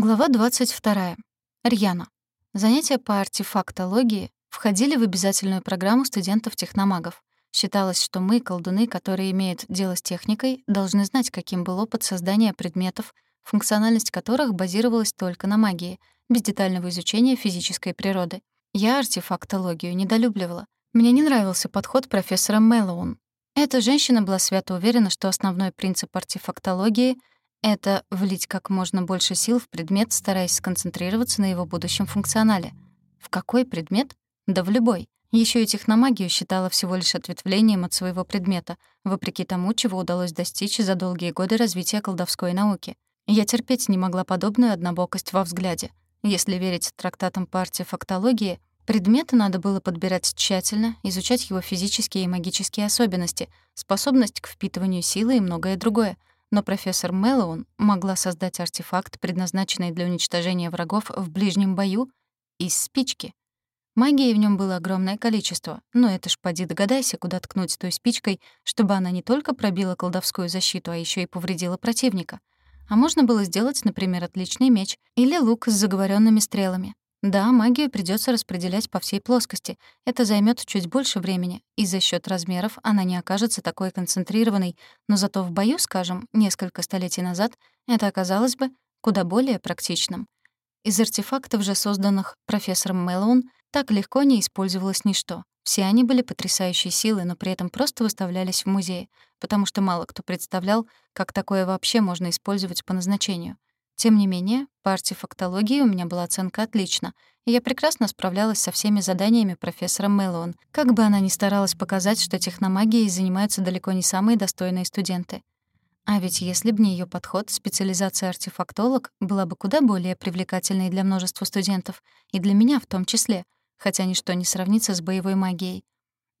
Глава 22. Рьяна. Занятия по артефактологии входили в обязательную программу студентов-техномагов. Считалось, что мы, колдуны, которые имеют дело с техникой, должны знать, каким был опыт создания предметов, функциональность которых базировалась только на магии, без детального изучения физической природы. Я артефактологию недолюбливала. Мне не нравился подход профессора Мэллоун. Эта женщина была свято уверена, что основной принцип артефактологии — это влить как можно больше сил в предмет, стараясь сконцентрироваться на его будущем функционале. В какой предмет? Да в любой. Еще и техномагию считала всего лишь ответвлением от своего предмета, вопреки тому, чего удалось достичь за долгие годы развития колдовской науки. Я терпеть не могла подобную однобокость во взгляде. Если верить трактатам по артефактологии, предметы надо было подбирать тщательно, изучать его физические и магические особенности, способность к впитыванию силы и многое другое — но профессор Мэллоун могла создать артефакт, предназначенный для уничтожения врагов в ближнем бою, из спички. Магии в нем было огромное количество, но это ж поди догадайся, куда ткнуть той спичкой, чтобы она не только пробила колдовскую защиту, а еще и повредила противника. А можно было сделать, например, отличный меч или лук с заговоренными стрелами. Да, магию придется распределять по всей плоскости. Это займет чуть больше времени, и за счет размеров она не окажется такой концентрированной, но зато в бою, скажем, несколько столетий назад, это оказалось бы куда более практичным. Из артефактов же, созданных профессором Мэллоун, так легко не использовалось ничто. Все они были потрясающей силы, но при этом просто выставлялись в музее, потому что мало кто представлял, как такое вообще можно использовать по назначению — тем не менее, по артефактологии у меня была оценка «отлично», и я прекрасно справлялась со всеми заданиями профессора Мэллоун, как бы она ни старалась показать, что техномагией занимаются далеко не самые достойные студенты. А ведь если бы не её подход, специализация артефактолог была бы куда более привлекательной для множества студентов, и для меня в том числе, хотя ничто не сравнится с боевой магией.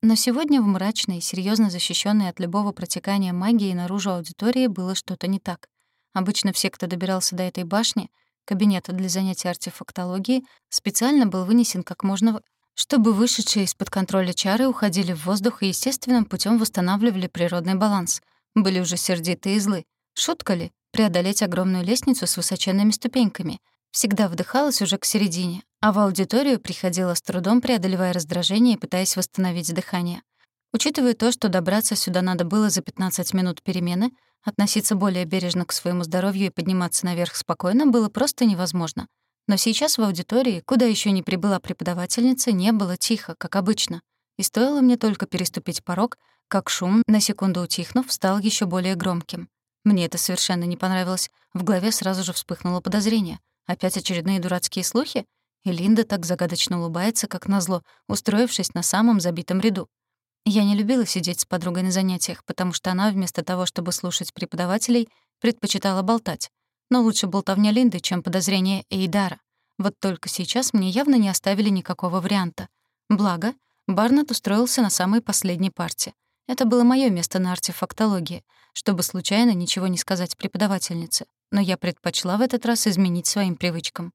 Но сегодня в мрачной, серьёзно защищённой от любого протекания магии наружу аудитории было что-то не так. Обычно все, кто добирался до этой башни, кабинета для занятий артефактологии, специально был вынесен как можно чтобы вышедшие из-под контроля чары уходили в воздух и естественным путем восстанавливали природный баланс. Были уже сердитые и злы. Шутка ли? Преодолеть огромную лестницу с высоченными ступеньками. Всегда вдыхалась уже к середине, а в аудиторию приходила с трудом, преодолевая раздражение и пытаясь восстановить дыхание. Учитывая то, что добраться сюда надо было за 15 минут перемены, Относиться более бережно к своему здоровью и подниматься наверх спокойно было просто невозможно. Но сейчас в аудитории, куда еще не прибыла преподавательница, не было тихо, как обычно. И стоило мне только переступить порог, как шум, на секунду утихнув, стал еще более громким. Мне это совершенно не понравилось. В голове сразу же вспыхнуло подозрение. Опять очередные дурацкие слухи? И Линда так загадочно улыбается, как назло, устроившись на самом забитом ряду. Я не любила сидеть с подругой на занятиях, потому что она, вместо того, чтобы слушать преподавателей, предпочитала болтать. Но лучше болтовня Линды, чем подозрение Эйдара. Вот только сейчас мне явно не оставили никакого варианта. Благо, Барнетт устроился на самой последней парте. Это было моё место на артефактологии, чтобы случайно ничего не сказать преподавательнице. Но я предпочла в этот раз изменить своим привычкам.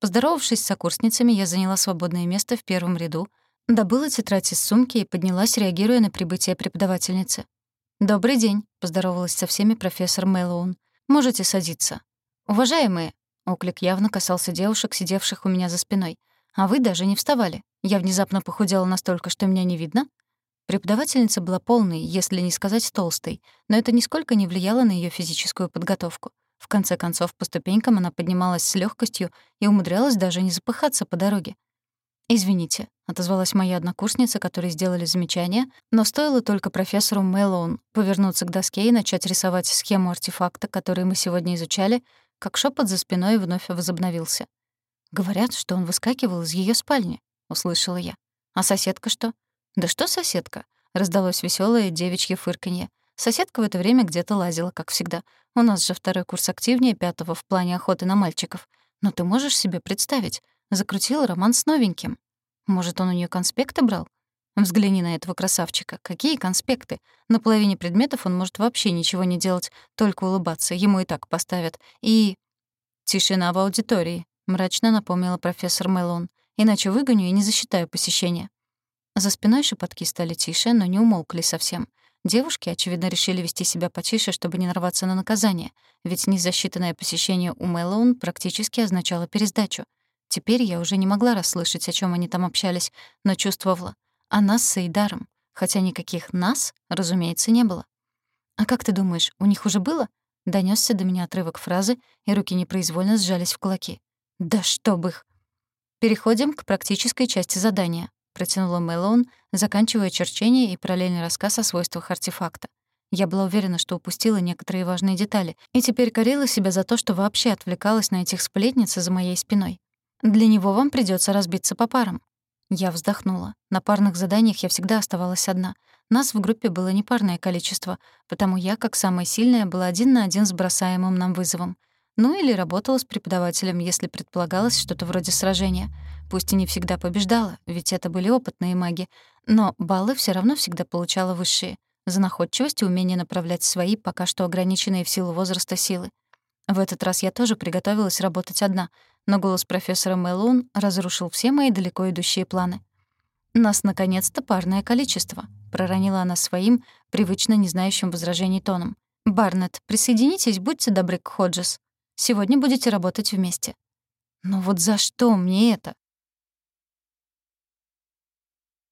Поздоровавшись с сокурсницами, я заняла свободное место в первом ряду, Добыла тетрадь из сумки и поднялась, реагируя на прибытие преподавательницы. «Добрый день», — поздоровалась со всеми профессор Мэллоун. «Можете садиться». «Уважаемые», — оклик явно касался девушек, сидевших у меня за спиной. «А вы даже не вставали. Я внезапно похудела настолько, что меня не видно?» Преподавательница была полной, если не сказать толстой, но это нисколько не влияло на ее физическую подготовку. В конце концов, по ступенькам она поднималась с легкостью и умудрялась даже не запыхаться по дороге. «Извините», — отозвалась моя однокурсница, которой сделали замечание, но стоило только профессору Мэллоун повернуться к доске и начать рисовать схему артефакта, который мы сегодня изучали, как шепот за спиной вновь возобновился. «Говорят, что он выскакивал из ее спальни», — услышала я. «А соседка что?» «Да что соседка?» — раздалось веселое девичье фырканье. Соседка в это время где-то лазила, как всегда. У нас же второй курс активнее пятого в плане охоты на мальчиков. Но ты можешь себе представить, закрутила роман с новеньким. Может, он у нее конспекты брал? Взгляни на этого красавчика. Какие конспекты? На половине предметов он может вообще ничего не делать, только улыбаться. Ему и так поставят. И... «Тишина в аудитории», — мрачно напомнила профессор Мэллоун. «Иначе выгоню и не засчитаю посещения». За спиной шепотки стали тише, но не умолкли совсем. Девушки, очевидно, решили вести себя потише, чтобы не нарваться на наказание, ведь незасчитанное посещение у Мэллоун практически означало пересдачу. Теперь я уже не могла расслышать, о чем они там общались, но чувствовала. А нас с Эйдаром. Хотя никаких «нас», разумеется, не было. «А как ты думаешь, у них уже было?» Донёсся до меня отрывок фразы, и руки непроизвольно сжались в кулаки. «Да чтоб их!» «Переходим к практической части задания», — протянула Мэлоун, заканчивая черчение и параллельный рассказ о свойствах артефакта. Я была уверена, что упустила некоторые важные детали, и теперь корила себя за то, что вообще отвлекалась на этих сплетниц за моей спиной. Для него вам придётся разбиться по парам. Я вздохнула. На парных заданиях я всегда оставалась одна. Нас в группе было непарное количество, потому я, как самая сильная, была один на один с бросаемым нам вызовом. Ну или работала с преподавателем, если предполагалось что-то вроде сражения. Пусть и не всегда побеждала, ведь это были опытные маги, но баллы все равно всегда получала высшие. За находчивость и умение направлять свои, пока что ограниченные в силу возраста силы. В этот раз я тоже приготовилась работать одна, но голос профессора Мэллоун разрушил все мои далеко идущие планы. «Нас, наконец-то, парное количество», — проронила она своим, привычно не знающим возражений тоном. «Барнетт, присоединитесь, будьте добры к Ходжес. Сегодня будете работать вместе». «Но вот за что мне это?»